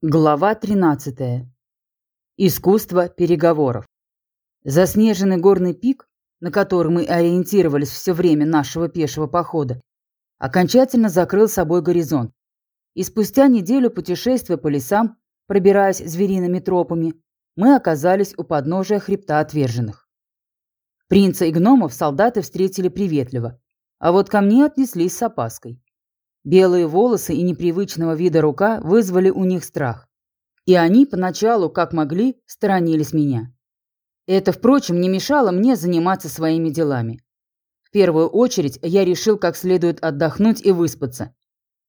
Глава 13. Искусство переговоров. Заснеженный горный пик, на который мы ориентировались все время нашего пешего похода, окончательно закрыл собой горизонт. И спустя неделю путешествия по лесам, пробираясь звериными тропами, мы оказались у подножия хребта отверженных. Принца и гномов солдаты встретили приветливо, а вот ко мне отнеслись с опаской. Белые волосы и непривычного вида рука вызвали у них страх. И они поначалу, как могли, сторонились меня. Это, впрочем, не мешало мне заниматься своими делами. В первую очередь я решил как следует отдохнуть и выспаться.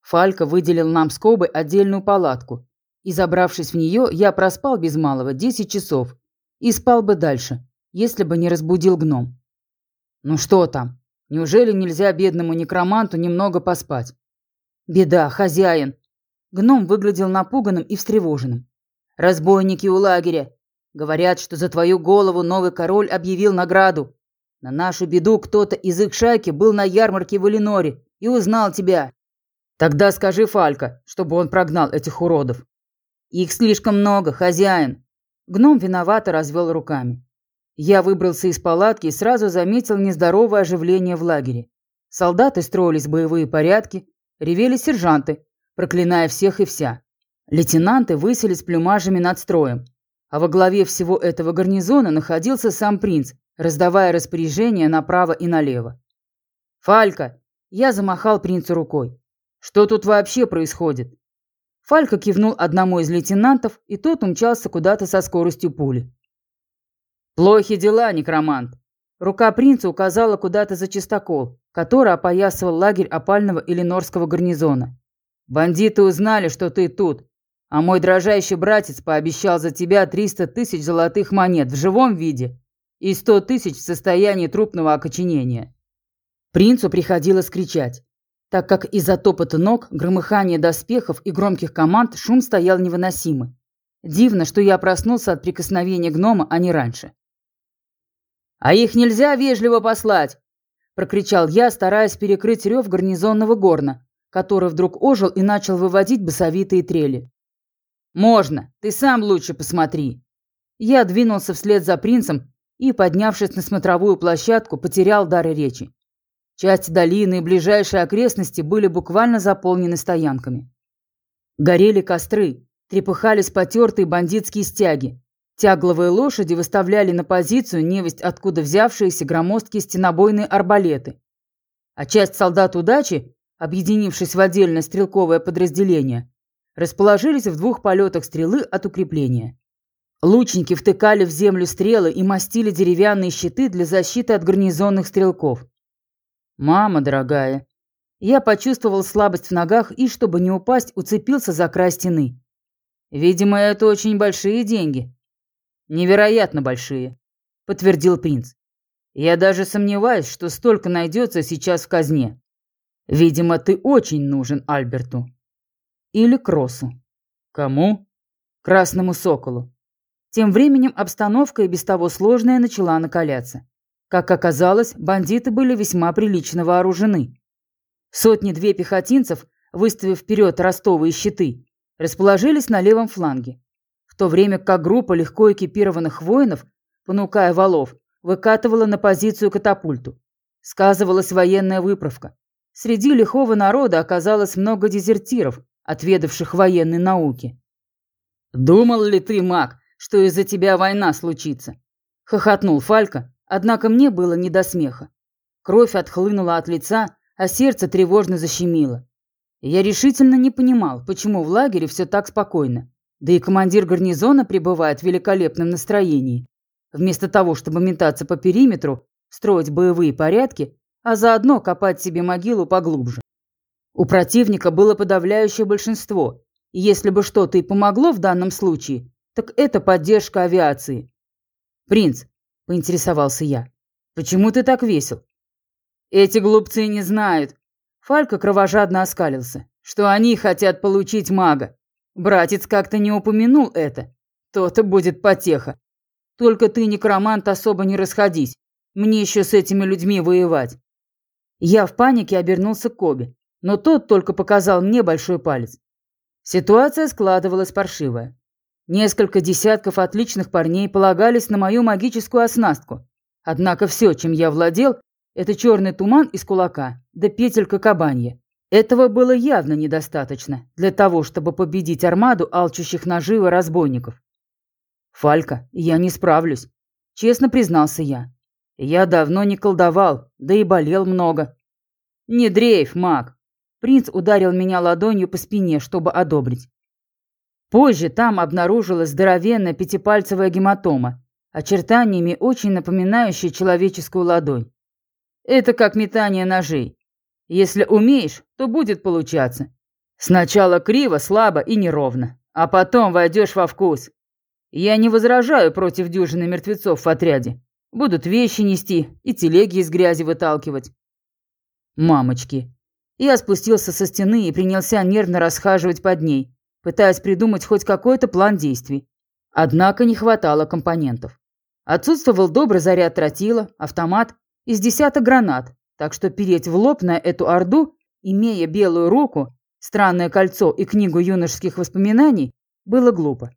Фалька выделил нам с Кобой отдельную палатку, и, забравшись в нее, я проспал без малого 10 часов и спал бы дальше, если бы не разбудил гном. Ну что там? Неужели нельзя бедному некроманту немного поспать? «Беда, хозяин!» Гном выглядел напуганным и встревоженным. «Разбойники у лагеря. Говорят, что за твою голову новый король объявил награду. На нашу беду кто-то из их шайки был на ярмарке в Элиноре и узнал тебя. Тогда скажи Фалька, чтобы он прогнал этих уродов. Их слишком много, хозяин. Гном виновато развел руками. Я выбрался из палатки и сразу заметил нездоровое оживление в лагере. Солдаты строились боевые порядки, Ревели сержанты, проклиная всех и вся. Лейтенанты высились плюмажами над строем. А во главе всего этого гарнизона находился сам принц, раздавая распоряжения направо и налево. «Фалька!» Я замахал принцу рукой. «Что тут вообще происходит?» Фалька кивнул одному из лейтенантов, и тот умчался куда-то со скоростью пули. «Плохи дела, некромант!» Рука принца указала куда-то за чистокол, который опоясывал лагерь опального Иллинорского гарнизона. «Бандиты узнали, что ты тут, а мой дрожайший братец пообещал за тебя 300 тысяч золотых монет в живом виде и 100 тысяч в состоянии трупного окоченения». Принцу приходилось кричать, так как из-за топота ног, громыхания доспехов и громких команд шум стоял невыносимый. Дивно, что я проснулся от прикосновения гнома, а не раньше. «А их нельзя вежливо послать!» – прокричал я, стараясь перекрыть рев гарнизонного горна, который вдруг ожил и начал выводить басовитые трели. «Можно! Ты сам лучше посмотри!» Я двинулся вслед за принцем и, поднявшись на смотровую площадку, потерял дар речи. Часть долины и ближайшие окрестности были буквально заполнены стоянками. Горели костры, трепыхались потертые бандитские стяги, Тягловые лошади выставляли на позицию невесть откуда взявшиеся громоздкие стенобойные арбалеты. А часть солдат удачи, объединившись в отдельное стрелковое подразделение, расположились в двух полетах стрелы от укрепления. Лучники втыкали в землю стрелы и мастили деревянные щиты для защиты от гарнизонных стрелков. «Мама дорогая!» Я почувствовал слабость в ногах и, чтобы не упасть, уцепился за край стены. «Видимо, это очень большие деньги», «Невероятно большие», — подтвердил принц. «Я даже сомневаюсь, что столько найдется сейчас в казне. Видимо, ты очень нужен Альберту. Или Кроссу. Кому? Красному соколу. Тем временем обстановка и без того сложная начала накаляться. Как оказалось, бандиты были весьма прилично вооружены. Сотни-две пехотинцев, выставив вперед ростовые щиты, расположились на левом фланге то время как группа легко экипированных воинов, понукая валов, выкатывала на позицию катапульту. Сказывалась военная выправка. Среди лихого народа оказалось много дезертиров, отведавших военной науки. «Думал ли ты, маг, что из-за тебя война случится?» — хохотнул Фалька, однако мне было не до смеха. Кровь отхлынула от лица, а сердце тревожно защемило. Я решительно не понимал, почему в лагере все так спокойно. Да и командир гарнизона пребывает в великолепном настроении. Вместо того, чтобы метаться по периметру, строить боевые порядки, а заодно копать себе могилу поглубже. У противника было подавляющее большинство, и если бы что-то и помогло в данном случае, так это поддержка авиации. «Принц», — поинтересовался я, — «почему ты так весел?» «Эти глупцы не знают», — Фалька кровожадно оскалился, «что они хотят получить мага. Братец как-то не упомянул это. То-то будет потеха. Только ты, некромант, особо не расходись. Мне еще с этими людьми воевать. Я в панике обернулся к Коби, но тот только показал мне большой палец. Ситуация складывалась паршивая. Несколько десятков отличных парней полагались на мою магическую оснастку. Однако все, чем я владел, это черный туман из кулака, да петелька кабанья. Этого было явно недостаточно для того, чтобы победить армаду алчущих наживы разбойников. «Фалька, я не справлюсь», — честно признался я. «Я давно не колдовал, да и болел много». «Не дрейф, маг!» Принц ударил меня ладонью по спине, чтобы одобрить. Позже там обнаружилась здоровенная пятипальцевая гематома, очертаниями очень напоминающая человеческую ладонь. Это как метание ножей. Если умеешь, то будет получаться. Сначала криво, слабо и неровно, а потом войдешь во вкус. Я не возражаю против дюжины мертвецов в отряде. Будут вещи нести и телеги из грязи выталкивать. Мамочки. Я спустился со стены и принялся нервно расхаживать под ней, пытаясь придумать хоть какой-то план действий. Однако не хватало компонентов. Отсутствовал добрый заряд тротила, автомат из десяток гранат, так что переть в лоб на эту орду, имея белую руку, странное кольцо и книгу юношеских воспоминаний, было глупо.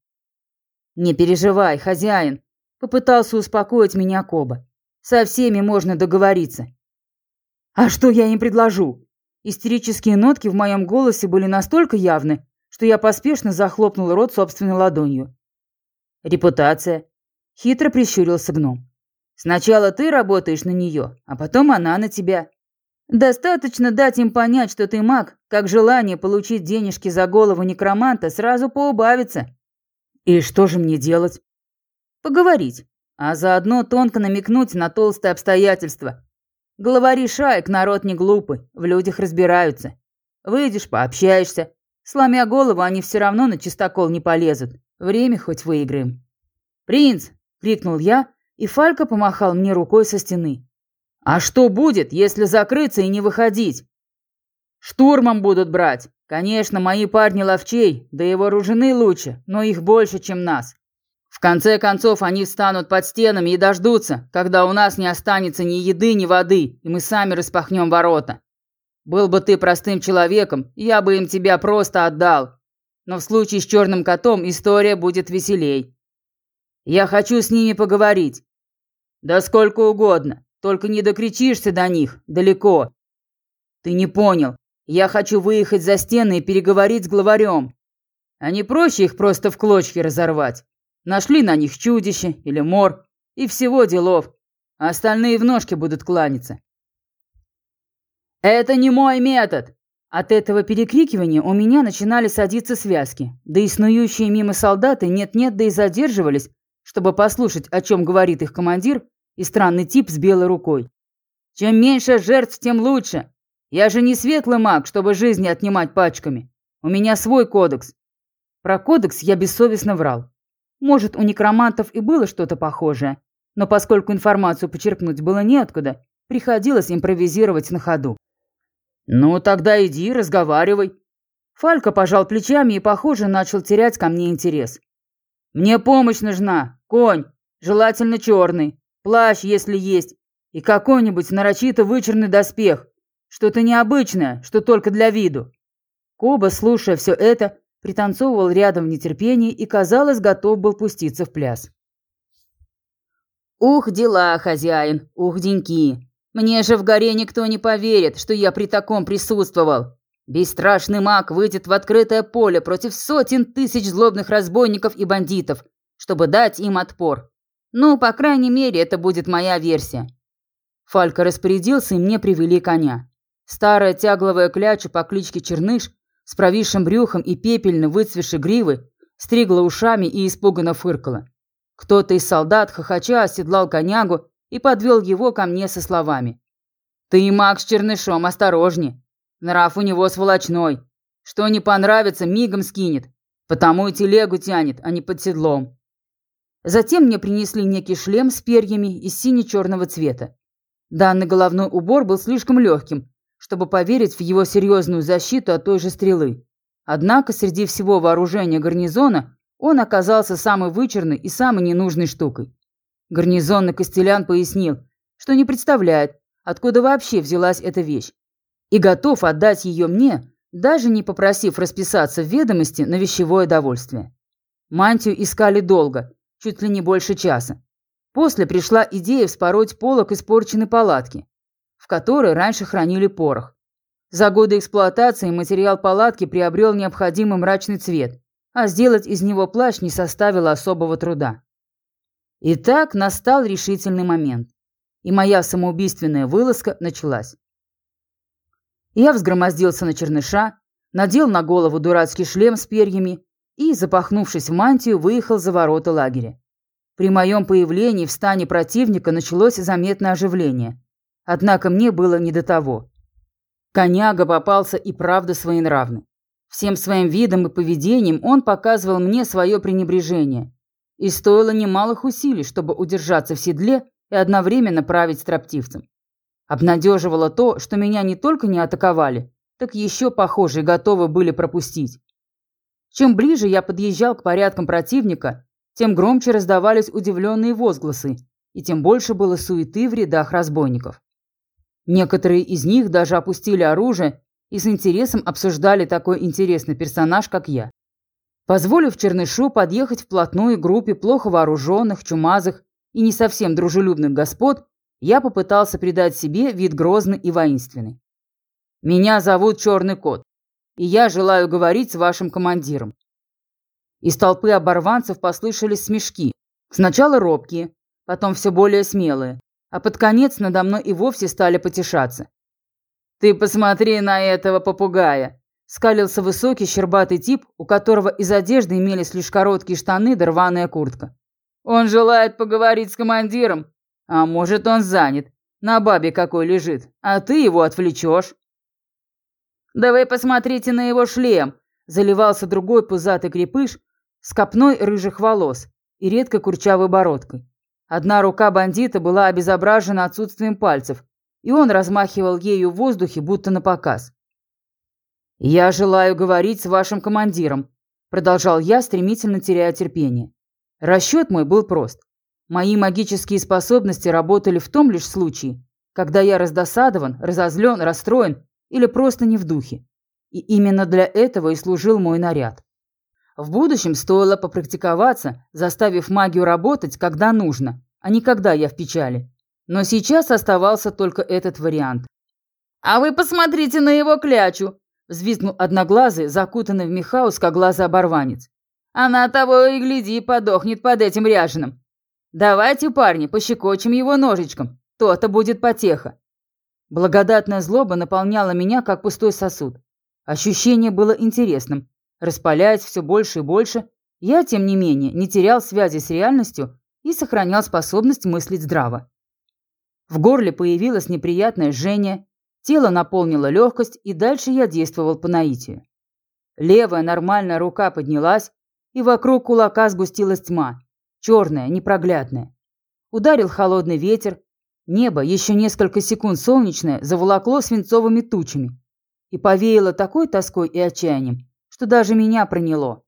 «Не переживай, хозяин», — попытался успокоить меня Коба. «Со всеми можно договориться». «А что я им предложу?» Истерические нотки в моем голосе были настолько явны, что я поспешно захлопнул рот собственной ладонью. «Репутация», — хитро прищурился гном. Сначала ты работаешь на нее, а потом она на тебя. Достаточно дать им понять, что ты маг, как желание получить денежки за голову некроманта сразу поубавится. И что же мне делать? Поговорить, а заодно тонко намекнуть на толстые обстоятельства. Главари шаек народ не глупый, в людях разбираются. Выйдешь, пообщаешься. Сломя голову, они все равно на чистокол не полезут. Время хоть выиграем. «Принц!» — крикнул я, и Фалька помахал мне рукой со стены. «А что будет, если закрыться и не выходить?» «Штурмом будут брать. Конечно, мои парни ловчей, да и вооружены лучше, но их больше, чем нас. В конце концов, они встанут под стенами и дождутся, когда у нас не останется ни еды, ни воды, и мы сами распахнем ворота. Был бы ты простым человеком, я бы им тебя просто отдал. Но в случае с черным котом история будет веселей. Я хочу с ними поговорить. «Да сколько угодно, только не докричишься до них, далеко». «Ты не понял. Я хочу выехать за стены и переговорить с главарем. А не проще их просто в клочки разорвать. Нашли на них чудище или мор, и всего делов. А остальные в ножке будут кланяться». «Это не мой метод!» От этого перекрикивания у меня начинали садиться связки, да и снующие мимо солдаты нет-нет, да и задерживались, чтобы послушать, о чем говорит их командир и странный тип с белой рукой. Чем меньше жертв, тем лучше. Я же не светлый маг, чтобы жизни отнимать пачками. У меня свой кодекс. Про кодекс я бессовестно врал. Может, у некромантов и было что-то похожее, но поскольку информацию почерпнуть было неоткуда, приходилось импровизировать на ходу. «Ну, тогда иди, разговаривай». Фалька пожал плечами и, похоже, начал терять ко мне интерес. «Мне помощь нужна, конь, желательно черный плащ, если есть, и какой-нибудь нарочито вычурный доспех. Что-то необычное, что только для виду. Коба, слушая все это, пританцовывал рядом в нетерпении и, казалось, готов был пуститься в пляс. «Ух, дела, хозяин, ух, деньки! Мне же в горе никто не поверит, что я при таком присутствовал. Бесстрашный маг выйдет в открытое поле против сотен тысяч злобных разбойников и бандитов, чтобы дать им отпор. Ну, по крайней мере, это будет моя версия. Фалька распорядился, и мне привели коня. Старая тягловая кляча по кличке Черныш с провисшим брюхом и пепельно выцвевшей гривой стригла ушами и испуганно фыркала. Кто-то из солдат хохоча оседлал конягу и подвел его ко мне со словами. «Ты, маг с чернышом, осторожней. Нрав у него сволочной. Что не понравится, мигом скинет. Потому и телегу тянет, а не под седлом. Затем мне принесли некий шлем с перьями из сине-черного цвета. Данный головной убор был слишком легким, чтобы поверить в его серьезную защиту от той же стрелы. Однако среди всего вооружения гарнизона он оказался самой вычурной и самой ненужной штукой. Гарнизонный Костелян пояснил, что не представляет, откуда вообще взялась эта вещь, и готов отдать ее мне, даже не попросив расписаться в ведомости на вещевое довольствие. Мантию искали долго, чуть ли не больше часа. После пришла идея вспороть полок испорченной палатки, в которой раньше хранили порох. За годы эксплуатации материал палатки приобрел необходимый мрачный цвет, а сделать из него плащ не составило особого труда. Итак, настал решительный момент, и моя самоубийственная вылазка началась. Я взгромоздился на черныша, надел на голову дурацкий шлем с перьями и, запахнувшись в мантию, выехал за ворота лагеря. При моем появлении в стане противника началось заметное оживление. Однако мне было не до того. Коняга попался и правда своенравный. Всем своим видом и поведением он показывал мне свое пренебрежение. И стоило немалых усилий, чтобы удержаться в седле и одновременно править строптивцем. Обнадеживало то, что меня не только не атаковали, так еще, похоже, готовы были пропустить. Чем ближе я подъезжал к порядкам противника, тем громче раздавались удивленные возгласы, и тем больше было суеты в рядах разбойников. Некоторые из них даже опустили оружие и с интересом обсуждали такой интересный персонаж, как я. Позволив Чернышу подъехать вплотную группе плохо вооруженных, чумазых и не совсем дружелюбных господ, я попытался придать себе вид грозный и воинственный. «Меня зовут Черный Кот, и я желаю говорить с вашим командиром». Из толпы оборванцев послышались смешки. Сначала робкие, потом все более смелые, а под конец надо мной и вовсе стали потешаться. «Ты посмотри на этого попугая!» Скалился высокий щербатый тип, у которого из одежды имелись лишь короткие штаны да рваная куртка. «Он желает поговорить с командиром. А может, он занят. На бабе какой лежит. А ты его отвлечешь». «Да вы посмотрите на его шлем!» Заливался другой пузатый крепыш с копной рыжих волос и редко курчавой бородкой. Одна рука бандита была обезображена отсутствием пальцев, и он размахивал ею в воздухе, будто на показ. «Я желаю говорить с вашим командиром», – продолжал я, стремительно теряя терпение. Расчет мой был прост. Мои магические способности работали в том лишь случае, когда я раздосадован, разозлен, расстроен или просто не в духе. И именно для этого и служил мой наряд. В будущем стоило попрактиковаться, заставив магию работать, когда нужно, а не когда я в печали. Но сейчас оставался только этот вариант. «А вы посмотрите на его клячу!» – взвизгнул одноглазый, закутанный в меха узкоглазый оборванец. «Она того и гляди, подохнет под этим ряженым. Давайте, парни, пощекочем его ножичком, то-то будет потеха». Благодатная злоба наполняла меня, как пустой сосуд. Ощущение было интересным, Распаляясь все больше и больше, я, тем не менее, не терял связи с реальностью и сохранял способность мыслить здраво. В горле появилось неприятное жжение, тело наполнило легкость, и дальше я действовал по наитию. Левая нормальная рука поднялась, и вокруг кулака сгустилась тьма, черная, непроглядная. Ударил холодный ветер, небо, еще несколько секунд солнечное, заволокло свинцовыми тучами и повеяло такой тоской и отчаянием, что даже меня проняло.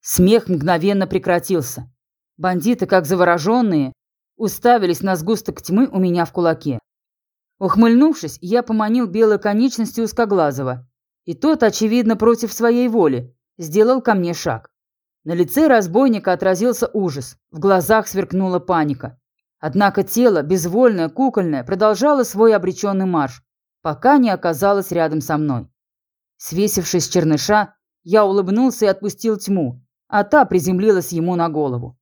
Смех мгновенно прекратился. Бандиты, как завороженные, уставились на сгусток тьмы у меня в кулаке. Ухмыльнувшись, я поманил белой конечностью узкоглазого, и тот, очевидно, против своей воли, сделал ко мне шаг. На лице разбойника отразился ужас, в глазах сверкнула паника. Однако тело, безвольное, кукольное, продолжало свой обреченный марш, пока не оказалось рядом со мной. Свесившись с черныша, я улыбнулся и отпустил тьму, а та приземлилась ему на голову.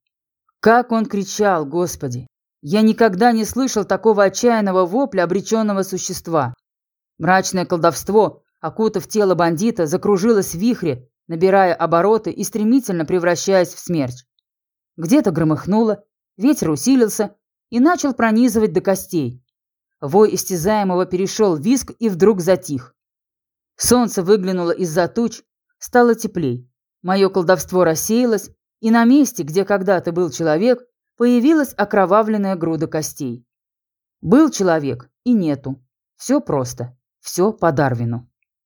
Как он кричал, Господи! Я никогда не слышал такого отчаянного вопля обреченного существа. Мрачное колдовство, окутав тело бандита, закружилось в вихре, набирая обороты и стремительно превращаясь в смерч. Где-то громыхнуло, ветер усилился и начал пронизывать до костей. Вой истязаемого перешел виск и вдруг затих. Солнце выглянуло из-за туч, стало теплей. Мое колдовство рассеялось, и на месте, где когда-то был человек, появилась окровавленная груда костей. Был человек и нету. Все просто. Все по Дарвину.